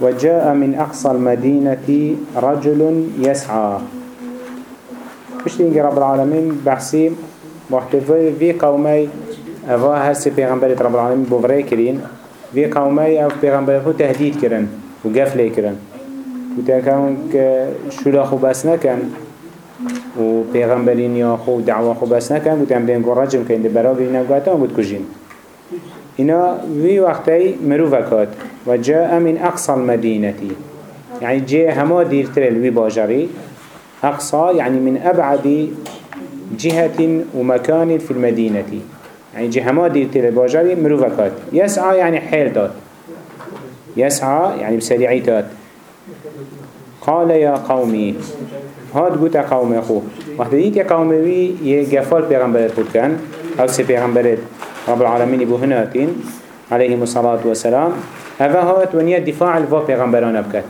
وجاء من أقصى المدينة رجل يسعى. بشتين رب العالمين بحسيم وقت في قومي أفا هسي پیغمبرت رب العالمين بغري كرين. في قومي أو پیغمبرت خو تهديد كرن وقفل كرن. وتاكون شولا خو بس نكن. و پیغمبرین یا خو دعوا خو بس نکن بین گو رجم که این برا بینه گوتا بود کجین اینا وی وقتی مروفکات و جاء من اقصى المدينة يعني جاء هما ديرتر الوي باجري أقصى يعني من أبعد جهة ومكان في المدينة يعني جاء هما ديرتر الباجري مروفكات يسعى يعني حيل دات يسعى يعني بسريعيتات قال يا قومي هاد قوت قوم خو. وقت ديت يا قوم وي يغفال پیغمبرت خود كان أو سي پیغمبرت. رب العالمين بو هناتين عليهم الصلاة والسلام. هذا هات ونيا دفاع الفا پیغمبران بكت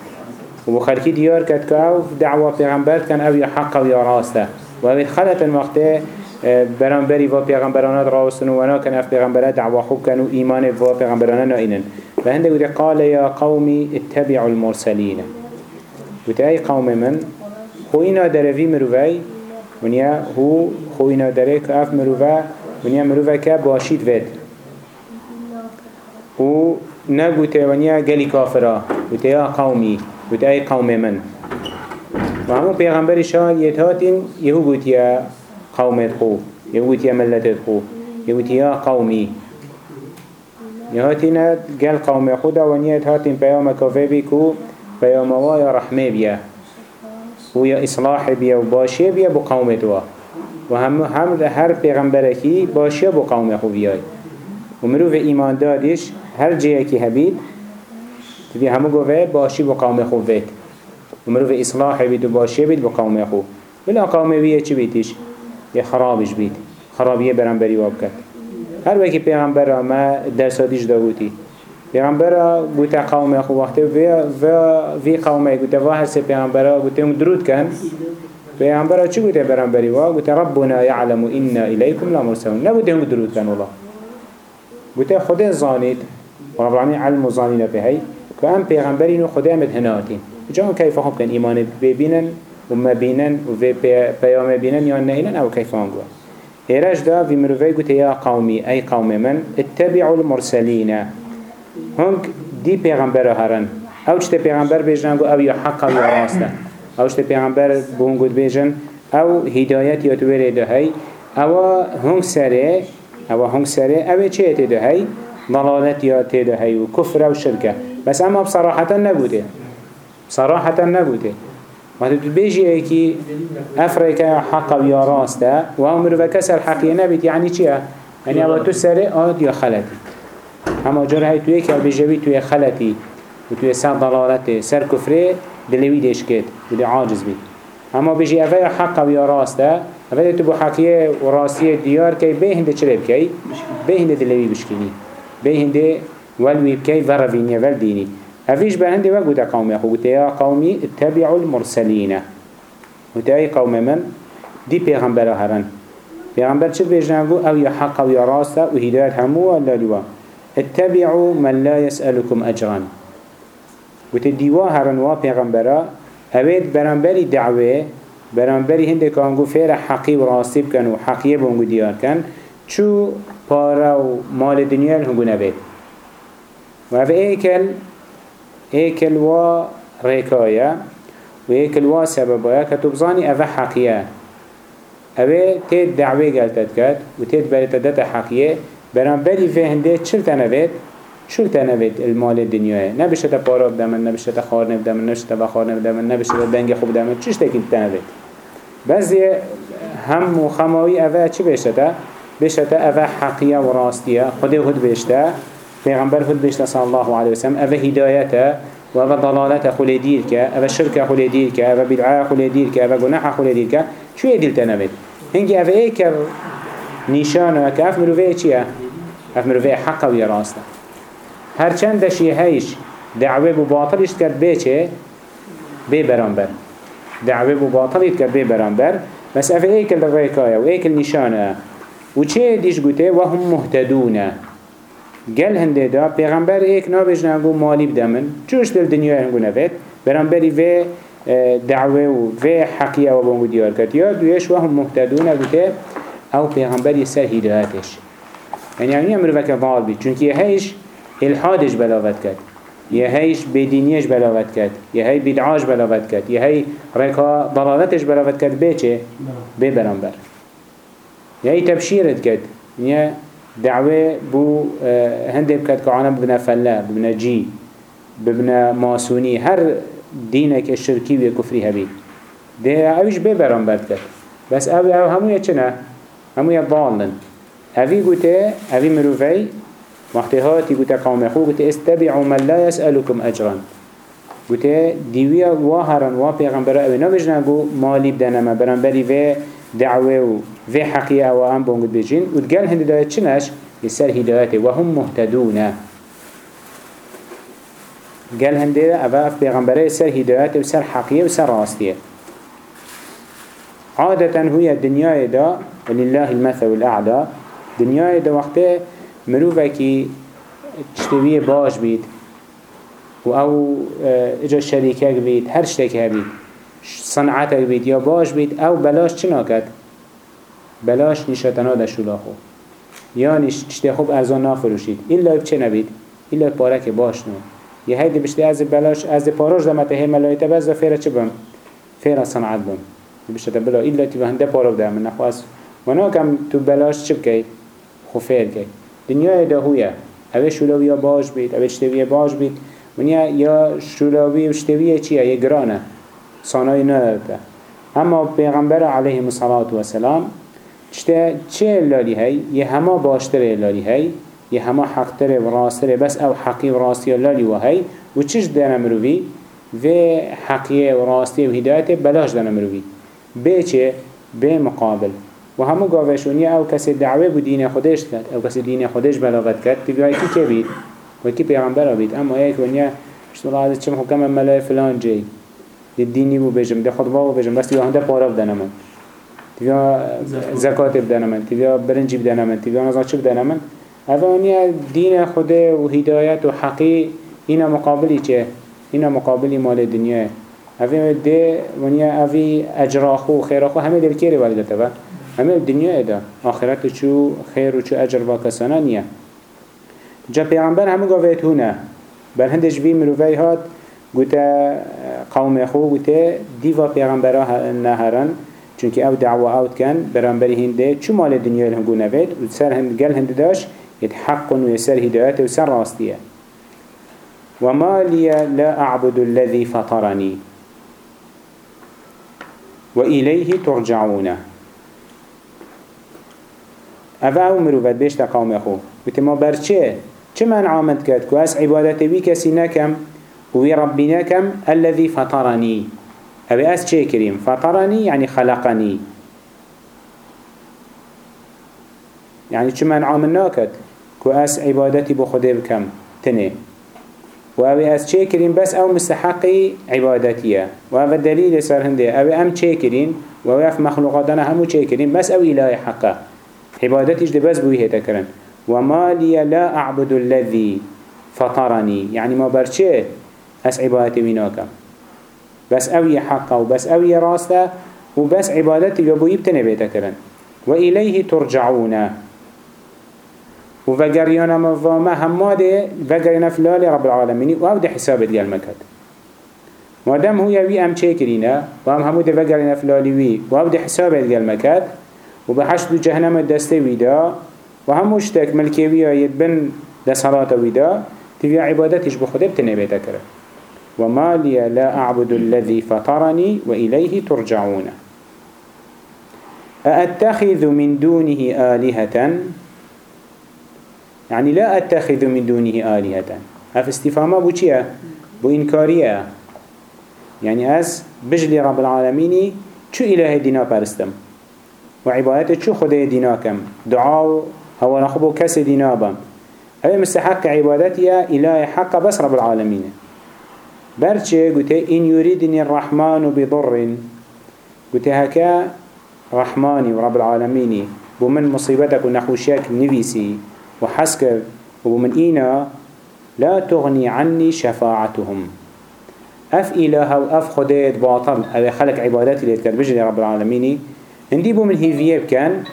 وبو خلقي ديار كت كاو دعوة پیغمبرت كان أو يا حق و يا راسته وهذه خلت الوقت برانبري و پیغمبرانات راوستن و كان اف پیغمبرات دعوة خوب كانوا ايمان و پیغمبرانات نائنن فهنده قال يا قومي اتبعوا المرسلين وتأي قوم من خوینا دروی مروی ونیا هو خوینا دره که اف مروی ونیا مروی که باشید ود و نگوته ونیا گلی کافرا گوته یا قومی گوته ای قوم من. و همون پیغمبر شاد یتهاتین یهو گوتیا قومت خو یهو گوتیا ملتت خو یهو گوتیا قومی یهاتین گل قوم خدا یتهاتین پیام کافه بی کو پیام وای رحمة بیا ويا إصلاح بيا وباشي بيا بقومته وهم هم هر پیغمبرکی باشی بو قوم خو بیای و مروف ایمان دادش هر جایی که هبید تبی همو گوه باشی بو قوم خو وید و مروف اصلاح بید و باشی بید بو قوم خو بلا قوم بیه چی بیتش؟ یه خرابش بید خرابیه برنبری واب کرد. هر وکی پیغمبر ما درساتیش داوتی. پیغمبر گوت قوم خو وقت و وی قوم گوت و هر سه پیغمبر گوت درود کن. پیغمبر چی گوت برانبری وا؟ گوت ربنا يعلم أنا اليكم لمرسلون. نبوت هم درود کن والله گوت خود زانید. رب العالمین علم زانینا به هی. که ام پیغمبرین و خدا امت هناتین جان کیف خوب کن ایمان ببینن و ما بینن و پیام بینن یا نهینن أو کیف آنگو ایرش دا في مروفي قلت يا قومي أي قوم من اتبعوا المرسلين هنگ دی پیغمبر هرن. أو چه پیغمبر بیجن گو أو یا حق و یا راسته أو چه پیغمبر بونگود بیجن أو هدایت یا تویر ده هی أو هنگ سره أو هنگ سره أو چه ده هی ضلالت یا ده هی و کفر و شرکه بس اما بصراحتا نبوده. صراحتا نبوده. وقتی تو بیجی ایکی افریقا حق و یا راسته و هم رو کسر حقیه نبید یعنی چیه؟ یعنی أو تو سره آد یا خلطی. اما جر هاي توی که بجوی توی خلطی و توی سر ضلالت سر کفره دلوی دیش کد و دی عاجز بید اما بجی اوه حق و یا راسته اوه تو بو حقیه و راسیه دیار که به هنده چره بکی به هنده دلوی بشکنی به هنده ولوی بکی ورفینی ول دینی. اویش به هنده وگو دا قومی اخو گوته یا قومی اتبعوا المرسلین. گوته ای قوم من دی پیغمبر هرن. پیغمبر چه بیجنگو أو یا حق و یا راسته و هدایت همو و اتبعوا من لا يسألكم أجرا. وتديوا هرنوا پیغمبرا اوید برانبری دعوه برانبری هنده که آنگو فیر حقی و راستی بکن و حقیه بونگو دیار کن چو پارا و مال دنیا هنگو نبید. و أو ایکل ایکل و ریکایا و ایکل و سببایا که تبزانی أو حقیه. اوه تید دعوه گلتت کد و تید بریتدت حقیه. برانبری في هنده چل تنوید چل تنوید المال دنیاه نبشه تا پارا بدمن نبشه تا خار نبدمن نبشه تا بخار نبدمن نبشه تا دنگ خوب بدمن چش تکین تنوید بعضی هم و خماوی اوه چی بشه تا؟ بشه تا اوه حقیه و راستیه. خود هد بشه پیغمبر هد بشه صلی الله علیه وسلم اوه هدایته و اوه ضلالت خلی دیر که. اوه شرک خلی دیر که. اوه بدعا خلی دیر که. اوه گناح خلی دیر که. چوی دیل تنوید هنگی اوه ایکر نشانه که. اف مروفه چیه؟ اف مروفه حقا و راسته. هرچند دشی هیش دعوه بو باطلش کرد به چه؟ به برانبر. دعوه بو باطلش کرد به برانبر. بس اف ایکل ریکایه و ایکل نشانه و چه دیش گوته؟ و هم مهتدونه. گل هنده دا پیغمبر ایک نابش نگو مالی بدمن. چوش دل دنیا هنگو نوید برانبری و دعوه و و حقیه و بانگو دیار کرد. یا دویش و هم مهتدون گوته أو پیغمبر سر هدایتش یعنی امرو وکر ضال بید. چونکه هیش الحادش بلاغت کرد یه هیش بدینیش بلاغت کرد یه هی بدعاش بلاغت کرد یه هی رکا ضلالتش بلاغت کرد به چه؟ به برانبر یه هی تبشیرت کرد یه دعوه بو هنده بکد که عالم ببنه فلا ببنه جی ببنه ماسونی هر دینك الشركي و كفري هبي ده اوش ببران برد كد بس أو أو همو يچنه همو يضالن اوي قوته اوي مروفي محتهاتي قوته قوم خو استبعوا من لا يسألكم أجرا. قوته ديويا واهرا وا پیغمبر أو نبجنا قو مالي بدنما برانبري و دعوه و في حقيقة أو ام بونگد بجين وتقال هند دا چنش يسر هدايته وهم مهتدون قال هنده اوه اف پیغمبره سر هدایت و سر حقیه و سر راستیه. عادتا هو الدنيا دا ولله المثل الأعلى دنيا دا وقت مروفکی چطوری باش بید و او اجا شریکه بید هر شتکه بید صنعت بید یا باش بید او بلاش چی ناکد بلاش نشاتنا دشولا خو یا نش چته خوب ارزان نافروشید. این لایب چه نبید؟ این لایب پاره که باش نو یه هیدی بشتی از بلاش از پاروش دمته هم ملایته بز فیره چه بم؟ فیره صنعت بم. بشتا بلا این لایب هنده پارو من نخواست. و ناکم تو بلاش چه بکید خو فیر دنیای ده هویه اوه شلوی باش بید اوه شتوی باش بید. ونیا یا شلوی و شتوی چیه؟ یه گرانه. صانای ندارده اما پیغمبر علیه الصلاة والسلام چه چه لالی هی؟ یه همه باشتر لالی هی. یه همه حق تره و راست تره بس أو حقی و راستی لالی و هی. و چش دانه مروی؟ و حقیه و راستی و هدایت بلاش دانه مروی. به چه؟ به مقابل. و همو گاوشونی او کسی دعوه بو دین خودش کرد او کسی دین خودش بلاغت کرد. تبیعی کی که بید؟ و کی پیغمبر بید؟ اما یک ونیا اشتغل عادت چم حکم ملای فلان جی. دینی بو بجم ده خطبه بو بجم. بس یهنده پارا بدنه من. تبیا زکات بدنه من تبیا برنجی بدنه من تبیا نزا چه بدنه من. اوانيا دين خدا و هدايت و حقي اینا مقابلی چه؟ اینا مقابلی مال دنیا اوه ده ونیا اوی اجراخو و خیراخو همه دل کیری ولی دتا همه دنیا ده آخرت چو خیر و چو اجر و کسانه نیه. جا پیغمبر همه گاویت هونه. بر هندش بی مروفی هات گوته قوم خو گوته دیوا پیغمبره نهرن چونکه أو دعوه اوت کن برانبری هنده چو مال دنیا هنگو نوید و سر هند گل هنده داشت يتحق ويسر هدايته وسر راستيه وما لي لا أعبد الذي فطرني وإليه ترجعون أفا أو مروفت بيشتا قوم أخو وتما برچه چه من عامد كد كواس عبادتي بي كسي نكم وي ربي نكم الذي فطرني أبي أس چه كريم فطرني يعني خلقني يعني چه من عامل ناكد كو عبادتي بو خده بكم تنه و اوه از چه کرین بس أو مستحقی عبادتیه و اوه دلیل سر هنده اوه ام چه کرین و اوه اف مخلوقاتنا چه کرین بس أو اله حقه عبادتش ده بس بوی هتا کرن. و ما لي لا اعبد الذي فطرني يعني ما برچه اس عبادتي ويناكم بس اوي حقه وبس اوي راسته وبس عبادتي يبوي بتنه بيتا كرن وإليه ترجعون. و وگریانا مفاما هماده وگریانا فلال رب العالمين و أو ده حسابت گل مکد مادم هو يوي ام چه کرینه و هم همو ده وگریانا فلالی وی. و به حشد جهنم دسته ویدا و همو شتک ملکیوی بن ده صلاة ویدا تبیا عبادتش بخوده بتنه کرد. وما لي لا أعبد الذي فطرني وإليه ترجعون. أأتخذ من دونه آلهة؟ يعني لا أتخذ من دونه آلهة. هف استفهامه بو چيه؟ بو إنكاريه يعني أز بجلي رب العالمين شو إله دينا وعبادته شو خده دينا كم دعاو هو نخبو كس دينا بم هذا مستحق عبادتي إله حق بس رب العالمين برچه قلت إن يريدني الرحمن بضر قلت هكا رحماني ورب العالمين بمن مصيبتك ونخوشيك نفيسي وحسك ومن إينا لا تغني عني شفاعتهم. اف إله و اف خديت باطل أو خلق عباداتي اللي تكر بجري رب العالمين هندي بو من هيفيه بكان؟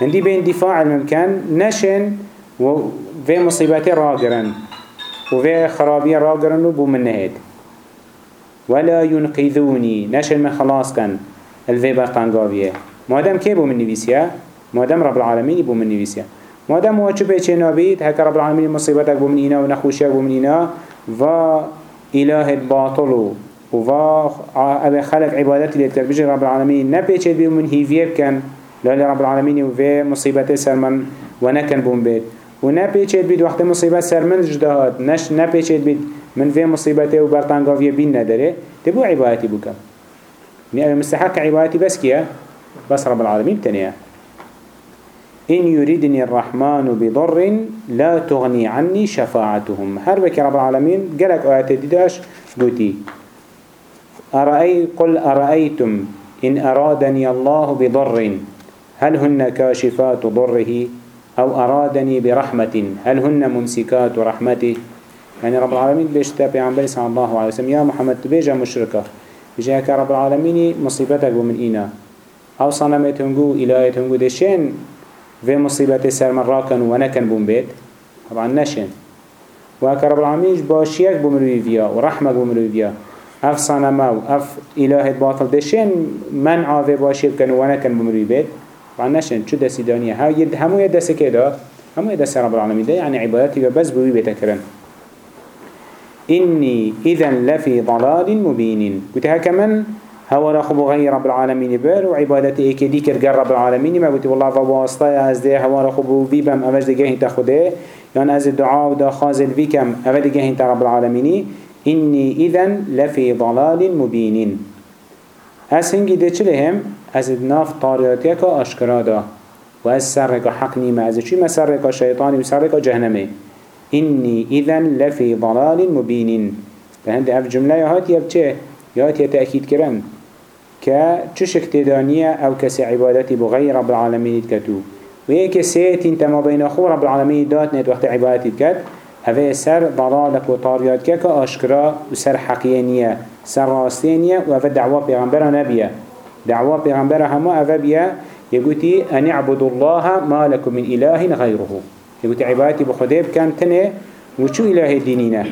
هندي بين دفاع الممكن نشن و في مصيبتي راقرن و في خرابية راقرن و بو من نهد ولا ينقذوني نشن من خلاص كان الفي برطانقاوية مادام كي بو من نفيسيا مادام رب العالمين بو من نفيسيا مادام هو چه نابيد هكا رب العالمين مصيبتك بو من إنا و نخوشيك بو من إنا و إله باطل و أبي خلق عبادتي تكبجي رب العالمين نبيتش بيو من هيفيه بكن لا رب العالمين وفي مصيبته سرمن ونكن بوم بيت ونبيتش بيد وقت مصيبة سرمن جدهات نش نبيتش بيد من في مصيبته وبرطانقافية بين ندره تبو عبادتي بكم يعني مستحق عبادتي بس كيا بس رب العالمين تنيا إن يريدني الرحمن بضر لا تغني عني شفاعتهم. هر بك رب العالمين قالك آيات ديداش قوتي أرأي قل أرأيتم إن أرادني الله بضر هل هن كاشفات ضره أو أرادني برحمة؟ هل هن ممسكات رحمته؟ يعني رب العالمين بيشتا بيعنبري صلى الله عليه وسلم يا محمد تبيجا مشركة بيجاك رب العالمين مصيبتك ومن إينا أو صنمتهم إلهيتهم دشين في مصيبة سر من راكن ونكن بوم بيت؟ طبعا نشن وهكا رب العالمين باشيك بمروي فيها ورحمة بمروي فيها. اف صنما و اف اله باطل دشين منع في باشي بكن ونكن بمروي بيت طبعا نشن شو دسي دانية ها يد همو يدس كده همو يدس رب العالمين ده يعني عبادتي بس بوي بيتكرن إني إذا لفي ضلال مبين قلت هوا رخبو غير رب العالمين بر وعبادتي ايك ديكر رب العالمين ما قلت والله فواسطة از ده هوا رخبو بيبم اوش دقه انت خده يعني از الدعاء ودا خازل اوش دقه انت رب العالمين إني إذن لفي ضلال مبين. از هنگی ده چلهم أز ناف طارياتيك اشكرا دا و أز سرك حق نيمة أز چي؟ ما سرك شيطاني و سرك جهنمي. إني إذن لفي ضلال مبين. فهند أف جملة هات يبچه يهات يتأكيد كرن. كتشك تدانية أو كسي عبادتي بغير رب العالمين كتو وهيك سيت انت ما بين أخو رب العالمين داتنت وقت عبادتي كت هذا سر ضلالك وطاريات كك أشكرا وسر حقيانية سر راستينية وهذا دعوة بيغمبر نبيه دعوة بيغمبر هما هذا بيا يقولي أن يعبدوا الله ما لكم من إله غيره يقولي عبادتي بخديب كان تنه وشو إله دينينا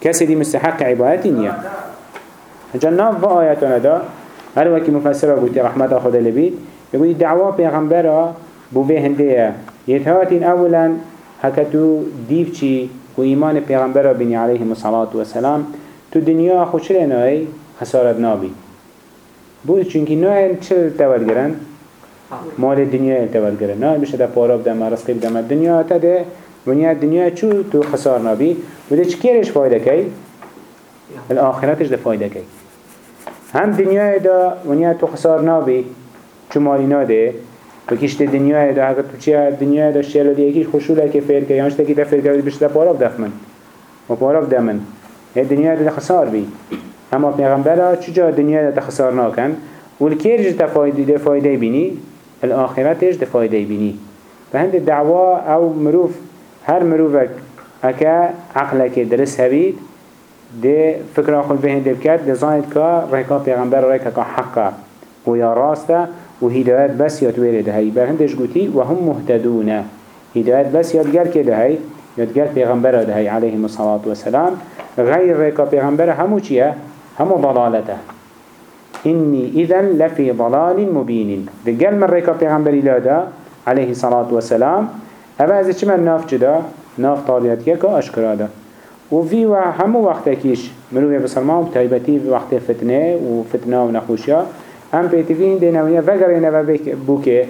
كسدي مستحق عبادتي نية جنة في دا هر وكي مفسره قلت رحمة خدا لبيت يقول دعوة بيغمبره بوفي هندية يتهاتين أولا هكتو ديفشي و إيمان پیغمبر بني عليه الصلاة والسلام تو دنیا خوش لنای خسارت نابی بود چونکی نه چه تول گرن؟ مال دنیا التول گرن. نه بشه ده پارا بدم رزقی بدم دنیا تا ده ونیا دنیا چو تو خسار نابی بوده چه کیرش فایده کی؟ الآخرتش ده فایده کی؟ هم دنیا دا ونیا تو خسار نابی چو مالی ناده و کشت دنیا دا اگر تو چیه دنیا دا شیلو دی یکیش خوشوله که فیر که یانش تکی تا فیر که بشتا پاراف دفمن و پاراف دمن هی دنیا دا خسار بی اما پیغمبر چجا دنیا دا خسار ناکن والكيرج تفايده فايده بيني الآخرتش تفايده بيني فهند الدعوة أو مروف هر مروفك أكا عقلك درس هبيد ده فكرة خل بهن دبكت لزايد كا ريكا پیغمبر ريكا كا حقا ويا راستا وهدايات بس يتوير ده هاي بهندش قوتي وهم مهتدون. هدايات بس يتقال كده هاي يتقال پیغمبر ده هاي عليه الصلاة والسلام. غير ريكا پیغمبر همو چيه؟ همو ضلالته. إني إذن لفي ضلال مبين. دقال من ريكا پیغمبر لادا عليه الصلاة والسلام. أبا أزي چما ناف جدا ناف طاليات يكا أشكرا ده وفي همو وقت كيش مروي بسلمان تايبتي وقت فتنة وفتنة ونخوشيا هم بيتفين دينا ونيا فقر ينبا بوكي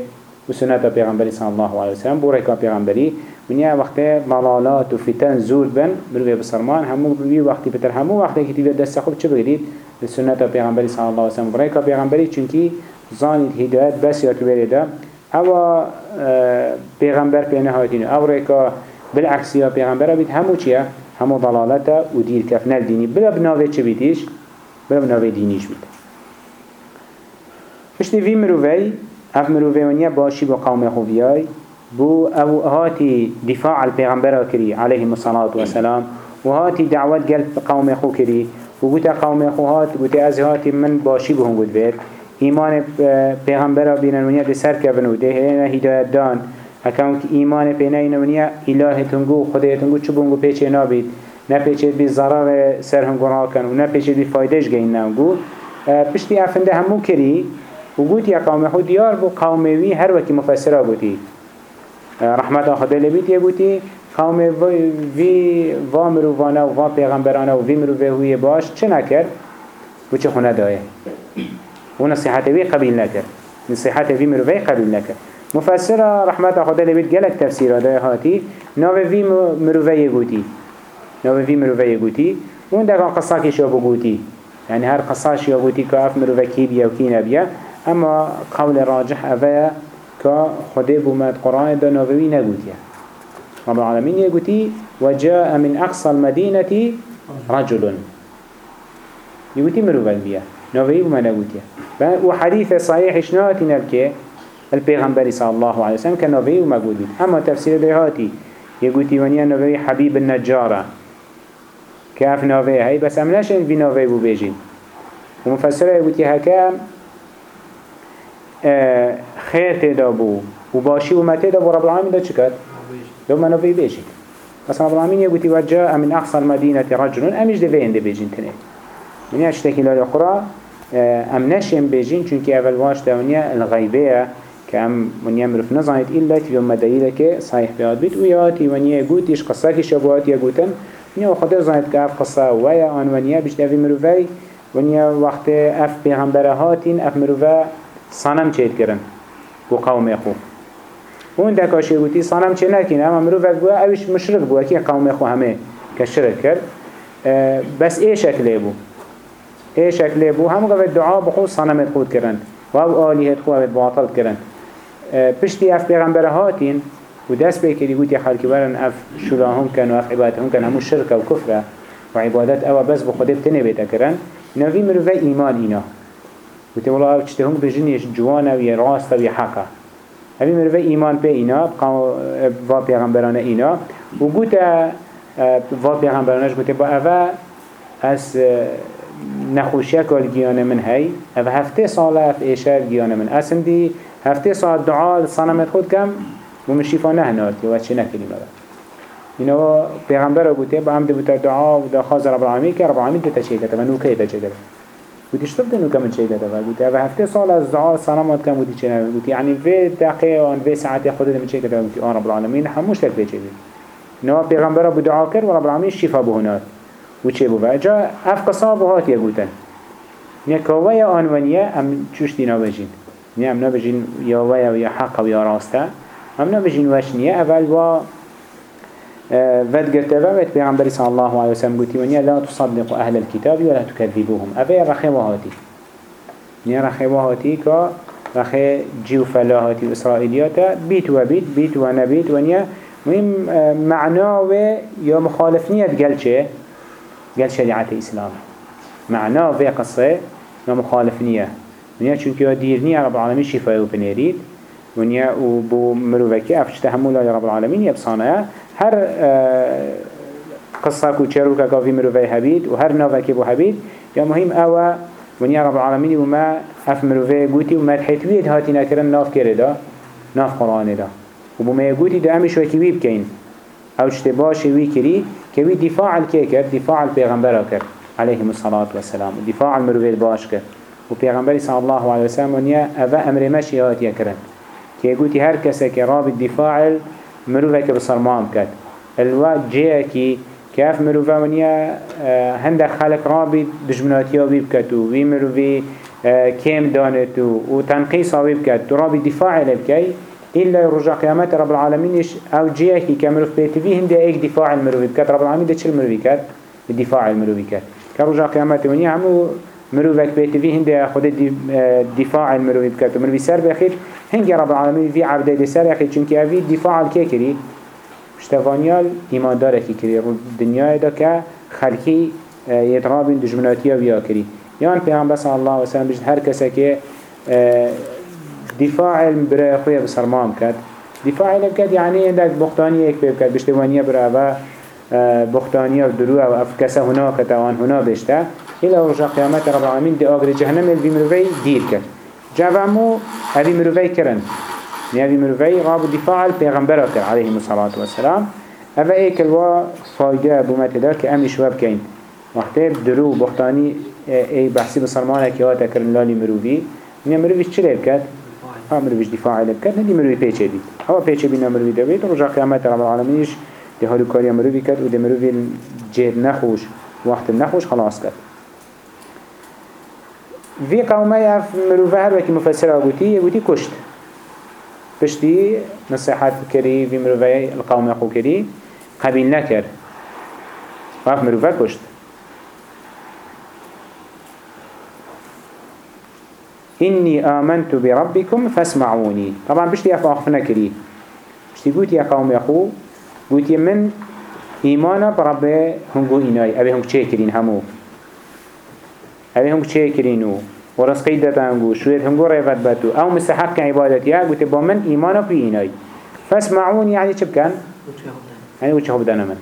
وسنة پیغمبری صلى الله عليه وسلم بو ريكا پیغمبری ونیا وقت ضلالات و فتن زور بن مروي بسلمان همو بي وقت بتر همو وقت كتيبه دست خوب چه بگرید سنة پیغمبری صلى الله عليه وسلم بو ريكا پیغمبری چونكي زانید هدایت بس یاد بریده أو پیغمبر پینه هاتین أو ريكا بالعكس يا پیغمبر بيت همو چیه همو ضلالته و دیر کف نل دینی بلا بناوه چه بیتیش بلا بناوه دینیش بیت پشتی وی مرووی اف مرووی ونیا باشی با قوم خوبیای. بو أو هاتي دفاع البيغمبر كري عليه الصلاة والسلام. وهاتي دعوات قلب قوم خو كري وقلت قوم خو هات قلت از هاتي من باشي بهم قلت بيت ایمان پیغمبر بینن ونیا ده سر کبن و ده هدایت دان. هکام که ایمان پینه این ونیا اله تنگو خدای تنگو چو بونگو پیچه نابید. نه پیچه بی ضرر سر هنگو راکن و نه پیچه بی فایدهش گین نمگو پشتی افنده همو کری. و گوتی قوم ديار بو قومي هر وكي مفسره بوتي رحمت آخو دل بید یه قوم وی وا مروانه و وا پیغمبرانه و وی هوی باش چه نکرد؟ و چه خونه دایه؟ و نصیحت وی قبیل نکرد. نصیحت وی مروه قبیل نکرد. مفسر رحمت آخو دل بید گلک تفسیر دای هاتی. ناو وی مروه گوتی نو وی مروه گوتی اون دقا قصه بو بگوتی یعنی هر قصه شو بوتی که اف مروه کی بیا و کی نبیا. أما قول راجح أفيا كخدا بومات قرآن ده نووي نقوتي رب العالمين يقوتي وجاء من أقصى المدينة رجل يقوتي مروفي بيا نووي بما نقوتي وحديث صحيح شناتي نبكي البيغمبري صلى الله عليه وسلم كان نووي وما قوتي أما تفسير دهاتي يقولي ونيا نووي حبيب النجارة كاف نووي هاي بس أملاش في نووي بو بيجين ومفسره يقولي هكا آه خير تدابو وباشي وما تدابو رب العالمين ده چكت لو ما نووي بيجين بس رب العالمين يقولي وجاء من أقصى المدينة رجل أمش دفين دي بيجين تنين من يشتكي للأخرى ام نشم بيجين چونك اول واش دونيا الغيبية كام من يمرف نظانت إلا في يوم دليلك صحيح بياد بيت وياتي ونيا يقول إيش قصة كي شبوات يقولن ونيا وخاطر زانت كاف قصة ويا آن ونيا بيش دافي مروفي ونيا وقت اف بيغمبره هاتين اف مروفا صنم چید کرن بو قوم خو. اون دکاشه گوتی صنم چه نکین؟ اما مرو وقت بوه اویش مشرق بوه که قوم خو همه که کرد. بس ای شکلی بو. ای شکلی بو. دعاء قوید دعا بخو صنمت خود کرن و او آلیهت خو اوید باطل کرن پشتی اف پیغمبر هاتین. و دست بکری گوتی خلکی برن اف شلاهم کن و اف عبادتهم کن. همون شرک و کفره و عبادت او بس بخوده بتنه بیتا کرن نوی مروه ایمان اینا. گوتی والله أو چته هم بجنیش جوانه و راست و حقه همی مروفه ایمان به اینا و پیغمبران اینا. و گوتا و پیغمبرانش گوتی با اوه از نخوشیه کال گیانه من هی. أو هفته ساله اف ایشار گیانه من اسم دی هفته سال دعا صنمت خود کم. و نهناتی و چه نکلی مدد اینو پیغمبر گوته با عمد بوتا دعا و دا خواز رب العالمین که رب العالمین تا چه کتا و نوکه تا چه کتا گویی شد دنیو کم چی داده و و هفته سال از دعای سلامت کم بودی چی نبود؟ گویی یعنی وی دقیقه آن وی ساعت خود دنیو چی داده بودی؟ آن رب العالمین همش به چی بود؟ نه پیغمبر دعا کرد و رب العالمین شفا به هنات و چه بود؟ و جا اف قصاب هات یه بودن نه کوای آن ونیه ام چوش دینا بجین. نه ام نبجین یا ویا یا حق و یا راسته. ام نبجین وش نیه. اول و ود گرته و بيت پیغمبر صلی الله علیه وسلم گوتی ونیا لا تصدق أهل الكتاب ولا تكذبوهم. اوه رخي وهاتي نیا رخي وهاتي که رخي جيو فلاهاتي اسرائيلياتا بيت و بيت بيت و نبيت ونیا مهم معناه یا مخالفنیت گل چه قال شريعة الإسلام معناه في قصة مخالف نية ونيا چونك ديرني رب العالمين شفاء وبنيريد ونيا وبو مروفكي أفش تحمل رب العالمين يبصانا هر قصة كو چروكا كافي مروفي هبيد وهر نوفكي بو هبيد يا مهم أوا ونيا رب العالمين وما أف مروفي قوتي وما تحتويد هاتي نكرن ناف كردا ناف قرآن دا. وبو ما يقوتي دا أمش وكي بيبكين أو اشتباشي وي كري كوي دفاع الكيكر دفاع البيغمبر كر عليهم الصلاة والسلام. دفاع المروفي الباش كر وبيغمبر صلى الله عليه وسلم ونيا أفا أمر ماشي هات يكرن كي يقولي هر كسك راب الدفاع المروفي بصرمام كر الوقت جيكي كيف مروفا ونيا هندك خلق رابي دجمناتيا بيبكتو وي مروفي كيم دانتو وتنقيصا بيبكت رابي دفاع لبكي إلا رجع قيامات رب العالمين أو جيكي كمروف بيتفي هندي ايك دفاع المروف كات رب العالمين ده چل مروف كات بدفاع المروف كات كرجع قيامات ونيا همو مروفك بيتفي هندي خود دفاع المروف كات ومروف سر بخير. هنجي رب العالمين في عبده دي سر يخي چونك أفي دفاع الكيكري اشتفانيال إيمان داركي كري رو الدنيا دا كخلقي يترابين دجمناتيا ويا كري يان پیغمبر صلى الله عليه وسلم بجد هر كسا دفاع برای خوی بسرمام کرد دفاع لبكت يعني عندك بختاني اك بكت بشتوانية برا آه، بختانية درو أو اف كسا هنا كتوان هنا بشتا إلى رجع قيامات رب العالمين دي آقر جهنم الفي مروفي دير كر جاوامو هذه مروفي كرن. يعني هذه مروفي غاب دفاع البيغمبر كر عليه الصلاة والسلام. أفا ايك الوا فايدة أبو متدار كأمي شواب كين. وقتی درو بختانی ای بحثی بسرمانه که ها تکرن لالی مروفی نیا مروفیش چه لیب کد؟ ها مروفیش دفاع لیب کد ندی مروفی پیچه دید ها پیچه بینا مروفی دوید رجا قیامت رب العالمینش ده هالو کاری مروفی کد و ده مروفی جید نخوش وقت نخوش خلاص کد في قومي اف مروفه هر وكي مفسر اغوتي يغوتي كشت پشتی نصيحات كري في مروفه القوم اخو كري قبيل نكر واف مروفه كشت إني آمنت بربكم فاسمعوني طبعا بشتي أفاقفنا كري بشتي قوت يا قوم يخو قوت من إيمانا برب هنگو إناي أبي هنگ چه كرين همو أبي هنگ چه كرينو ورزقي داتا هنگو شويت هنگو ريفت باتو أو مستحق عبادتي قوت با من إيمانا في إناي فاسمعوني يعني چه بكن؟ يعني وچه بدنا من.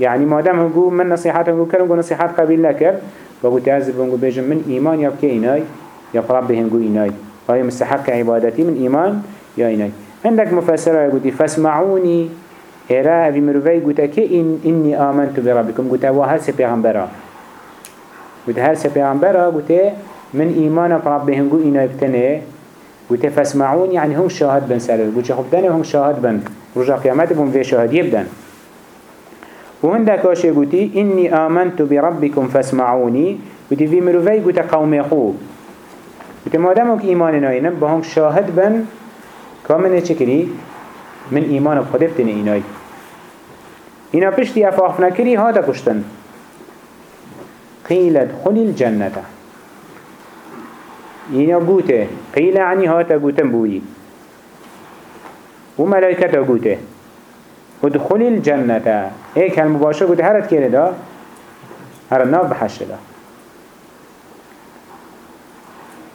يعني ما دام هنگو من نصيحات هنگو كرم نصيحات قبيل لكر وقلت أزل بنقول بيجم من إيمان يبكي إناي يا رب هنگو إناي هاي مستحق عبادتي من إيمان يا إناي عندك مفسرة يقولي فاسمعوني إرا أبي مروفي قلت إن إني آمنت بربكم قلت هو هل سبيغمبرا قلت هل سبيغمبرا قلت من إيمان رب هنگو إناي بتنه قلت فاسمعوني يعني هم شاهد بن سرر قلت خب داني هم شاهد بن. رجع قيامت بهم في شاهد يبدن وهندك واشي قلتي إني آمنت بربكم فاسمعوني قلت في مروفي قلت قومي خوب بته مادامك إيمان ناينم بهم شاهد بن. كامنه چكري من إيمان بخده بتنه إناي إنا پشتی افاق نکری هادا کشتن. قيل ادخل الجنة. إنا قوته قيل عني هاتا قوتن بوي وملائكة قوته ادخل الجنة. هيك هالمباشر قوته هرد كيري دا هرد ناف بحشت دا.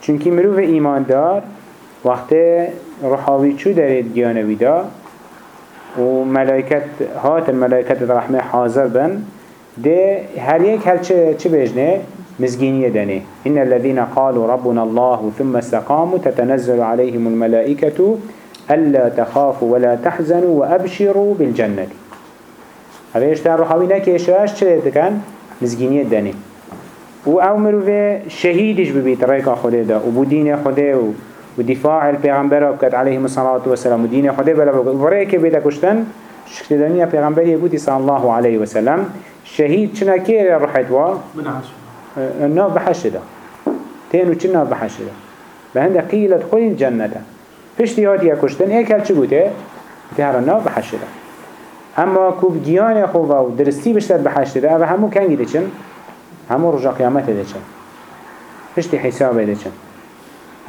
چونکی مروف ایماندار وقتی رحاوی چو دارید گیانوی دا و ملائکت هات الملائکت الرحمه حاضر بن. ده هر یک هل چه, چه بجنه مزگینی دنه إن الذين قالوا ربنا الله ثم استقاموا تتنزل عليهم الملائكة ألا تخافوا ولا تحزنوا وأبشروا بالجنة هذا يشتغل رحاوي نكيشاش چه كان مزگینی دنه و أو مروفه شهيدش ببيت ريكا خده دا و بودين خده و ودفاع البيغمبر بكت عليهم الصلاة والسلام ودين خده بلا بكت وريك بيتا كشتن شكتدانية پیغمبر يقولي صلى الله عليه وسلم شهيد چنا كير رحت وا ناف بحش دا تينو چنا ناف بحش دا بهند قيل ادخل الجنة هاتی یا کشتن ایک هل چه بوده؟ تهر ناف بحش دا اما کوب گیان خوبه و درستی بشتر بحش دا أو همو کنگی ده چن؟ همو رجا قيامت ده چن. پشتی حساب ده چن.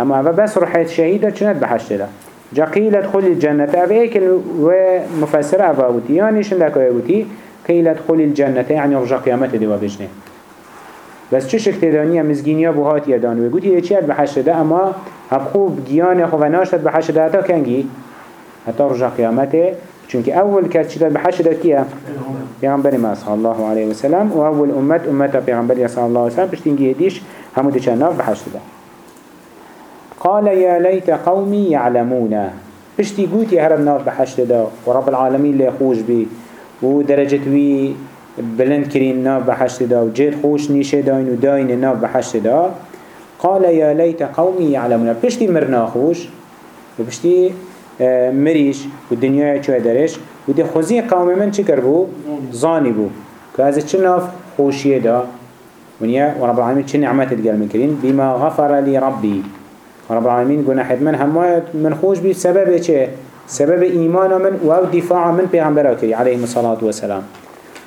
اما اوه بس روحيت شهيدة چنت بحشت ده جا قيل ادخل الجنة اوه ايكل و مفسر اوه اوتي يعني شندك اوتي قيل ادخل الجنة يعني رجا قيامت ده وبجنه بس چه شکتدانی مزگینیا بو هات یدان و گوتی چی بحشت ده اما هب خوب گیان خو و بحشت ده حتی کنگی حتی رجا قیامته چونك أول كات شدت بحشدة كيا پیغمبر ما صلى الله عليه وسلم وأول أمت أمتا پیغمبر صلى الله عليه وسلم بشتنجي ديش همو دي چناف بحشدة قال يا ليت قومي يعلمون. بشتي قوت يهرب ناف بحشدة ورب العالمين اللي خوش بي ودرجة وي بلند كرين ناف بحشدة وجيد خوش نيشه داين وداين ناف بحشدة قال يا ليت قومي يعلمون بشتي مرنا خوش وبشتي مریش و دنیای چوه درش. و دی خوزی قوم من چی کر بو؟ زانی بو. که از چه ناف خوشیه دا؟ و رب العالمین چه نعمت دگل میکرین بما غفر لی ربی. رب العالمین حد من همه من خوش بی سبب چه؟ سبب ایمان من و أو دفاع من پیغمبر کری علیه الصلاة والسلام.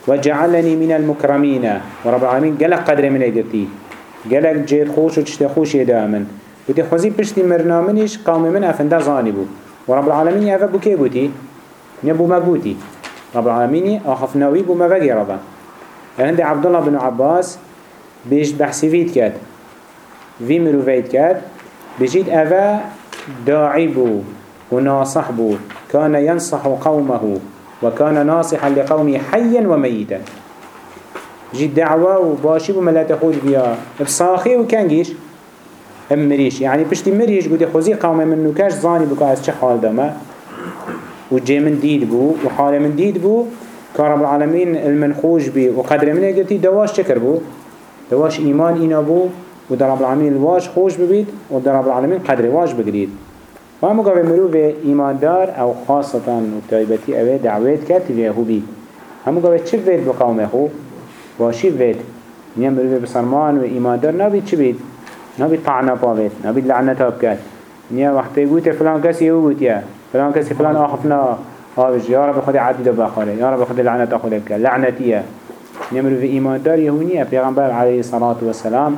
وجعلني من المكرمين ورب العالمين قالك قدر من ايدتي قالك جيد خوش وتشتي خوش يدا من. ودي خوزي بشتي مرنا منش قوم من افندا زاني بو ورب العالمين يفا بو كي نبو ما بوتي رب العالمين أخفناوي بو ما بقي ربا. عند عبد الله بن عباس بيش بحثي فيت كاد في مروفيت كاد بجيت أفا داعي بو. وناصح بو كان ينصح قومه وكان ناصحا لقومه حيا وميتا. جي دعوة وباشي بملات خود بيا. بصاخي وكانجيش امريش يعني بشتي مريش قد خوزي قوم منو كاش ظاني بكا چه حال داما وجي من ديد بو وحال من ديد بو كرب العالمين المنخوش بي وقدر من قلتي دواش شكر بو؟ دواش ايمان اينا بو ودر رب العالمين الواش خوش ببيد ودر رب العالمين قدر واش بقريد وهم قابل مروف ايمان دار أو خاصة وتايبتي اوه دعوات كاتب هو بيد هم قابل چه بيد بقوم خو؟ واشي بيد نيا مروف بسرمان و ايمان دار نبيد چه بيد نبيد طعنا باويد نبيد لعنتا بكات نيا وقت يقول فلان كسي يقول يا فلان كسي فلان آخفنا هاوش يا رب خدي عدد بخاره يا رب خدي لعنة أخذ بك لعنتية نمرو في إيمان دار يهونية پیغمبر عليه الصلاة والسلام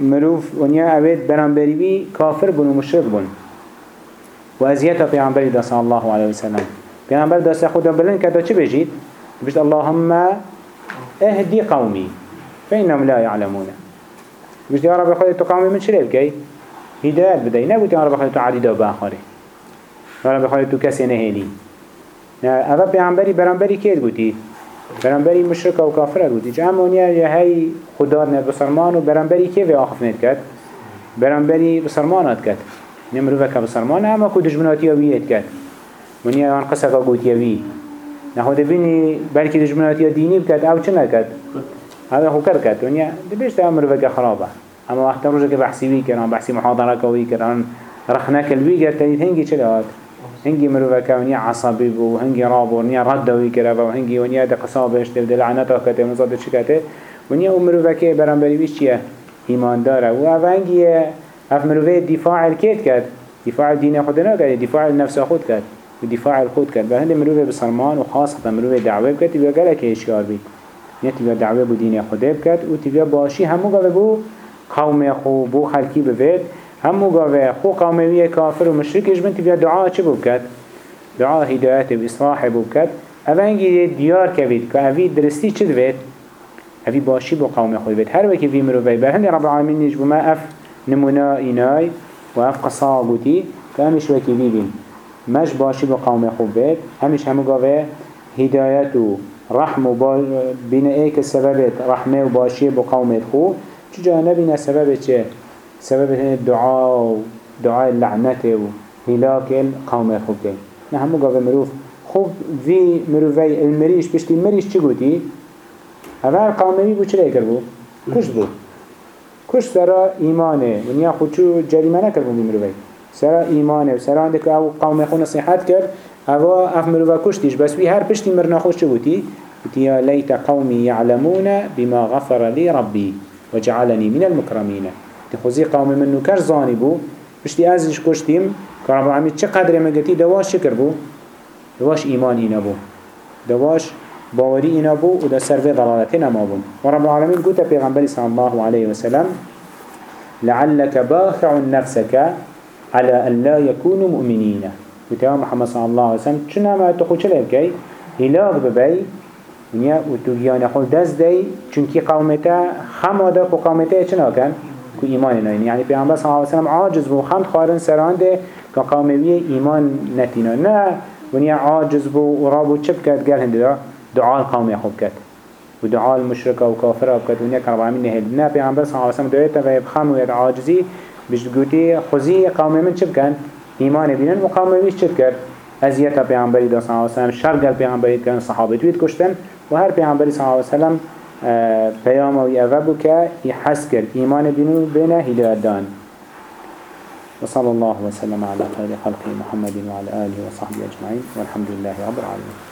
مروف ونيا أبيت برانبري بي كافر بن ومشرك بن وأزيتا پیغمبر دا صلى الله عليه وسلم. پیغمبر دا سخودا بلن كدا چه بجيت بجد اللهم اهدي قومي فإنهم لا يعلمون بجد يا رب خدي تو قومي من شريف كي هدايات بدأي نبوت يا رب خدي تو عدد بخاره ولا بخواد تو کسی نهینی اول پیامبری برانبری کیت گویی برانبری مشرک و کافر گویی چه همونیا یه هی خدا نه بسرمان و برانبری کی و آخف نت کرد برانبری بسرمانات کرد نمرو وکا بسرمان اما کو دشمناتی ویت کرد منیا آن قصه کا گویی وی نخود بینی بلکه دشمناتی دینی بکرد أو چه نکرد هذا هو كركت ونيا دبيش تأمر بك خرابة أما وقت رجع بحثي ويكر بحثي محاضرة كويكر رخنا كلبي قرت هنجي چلات هنگی مروفه ونیا عصبی بو هنگی رابو ونیا ردوی کرده و هنگی ده قصابش ده ده لعنتا کته مزاد چی کته؟ ونیا او مروفه که برانبری بیش چیه؟ ایمان داره. و هنگی اف مروفه دفاع کت کرد؟ دفاع دین خود نکرد دفاع نفس خود کرد. و دفاع خود کرد. به هنده مروفه بسلمان و خاصتا مروفه دعوه بکرد تبیا گره که اشکار بید. نه تبیا دعوه بو دین خود بکرد و تبیا باشی همو گوه بو قوم خو بو خلکی بوید همو قاوه خو قوموية كافر ومشركش بنت بيا دعاء چه بوكت دعاء هدايات بإصلاح بوكت اوانگی دیار کوید که اوی درستی چه دوید؟ اوی باشی با قوم خود بید هر وکی وی مروفی بر هنده رب العالمین نیج بما اف نمونا اینای و اف قصا گوتی که همش وکی بین. مش باشی با قوم خود بید همش همو گاوه هدایت و رحم و بین ایک سببت رحمه و باشی با قوم خود چجا نبین سبب چه؟ سبب الدعاء دعاء اللعنة وهلاك القوم خوكي نحن قاوة مروف. خوب في مروفي المريش بشتي المريش چه قوتي؟ اول قومي بو چه بو؟ كش بو كش سرا إيمانه ونيا خوچو جريمه نكر بو مروفي سرا إيمانه وسرا عندك أو قوم خو نصيحات كر أو اف مروفا كشتيش بس في هر بشتي مرنا خوش چه قوتي؟ قوتي يا ليت قومي يعلمون بما غفر لي ربي وجعلني من المكرمين تخوزي قوم منو كش زاني بو بشتي ازش كشتيم كرب العالمين چه قدر مگتي دواش شكر بو؟ دواش ايمان اينا بو دواش باوري اينا بو ودا سرفي ضلالتنا ما بو. ورب العالمين قلت پیغمبر صلى الله عليه وسلم لعلك باخع نفسك على أن لا يكونوا مؤمنين وتوا محمد صلى الله عليه وسلم چنا ما تخو چلي بكي هلاك ببي ونیا و تو گیان خود دست دی چونکی قومتا خماده کو قومتا چنا کن كو إيمان ناين يعني پیامبر صلى الله عليه وسلم عاجز بو خمد خارن سران ده كقومية إيمان نتينا نا ونيا عاجز بو ورابو چب كد قال هنده دعاء القوم يخوب كد ودعاء المشركة وكافرة وكد ونيا كان ربعامين نهل. نا پیامبر صلى الله عليه وسلم دويتا فيبخم ويد عاجزي بجدقوتي خزي قوم من چب كان إيمان بينن وقوم بيش چب كد أزيتا پیامبری دا صلى الله عليه وسلم شرقل پیامبری کن صحابت وید کشتن. و هر پیامبری صلى الله عليه وسلم پیام وی اوه بو که حس کرد ایمان بینو بینه هدایت دان. وصلى الله وسلم على خير خلقه محمد وعلى آله وصحبه أجمعين والحمد لله رب العالمين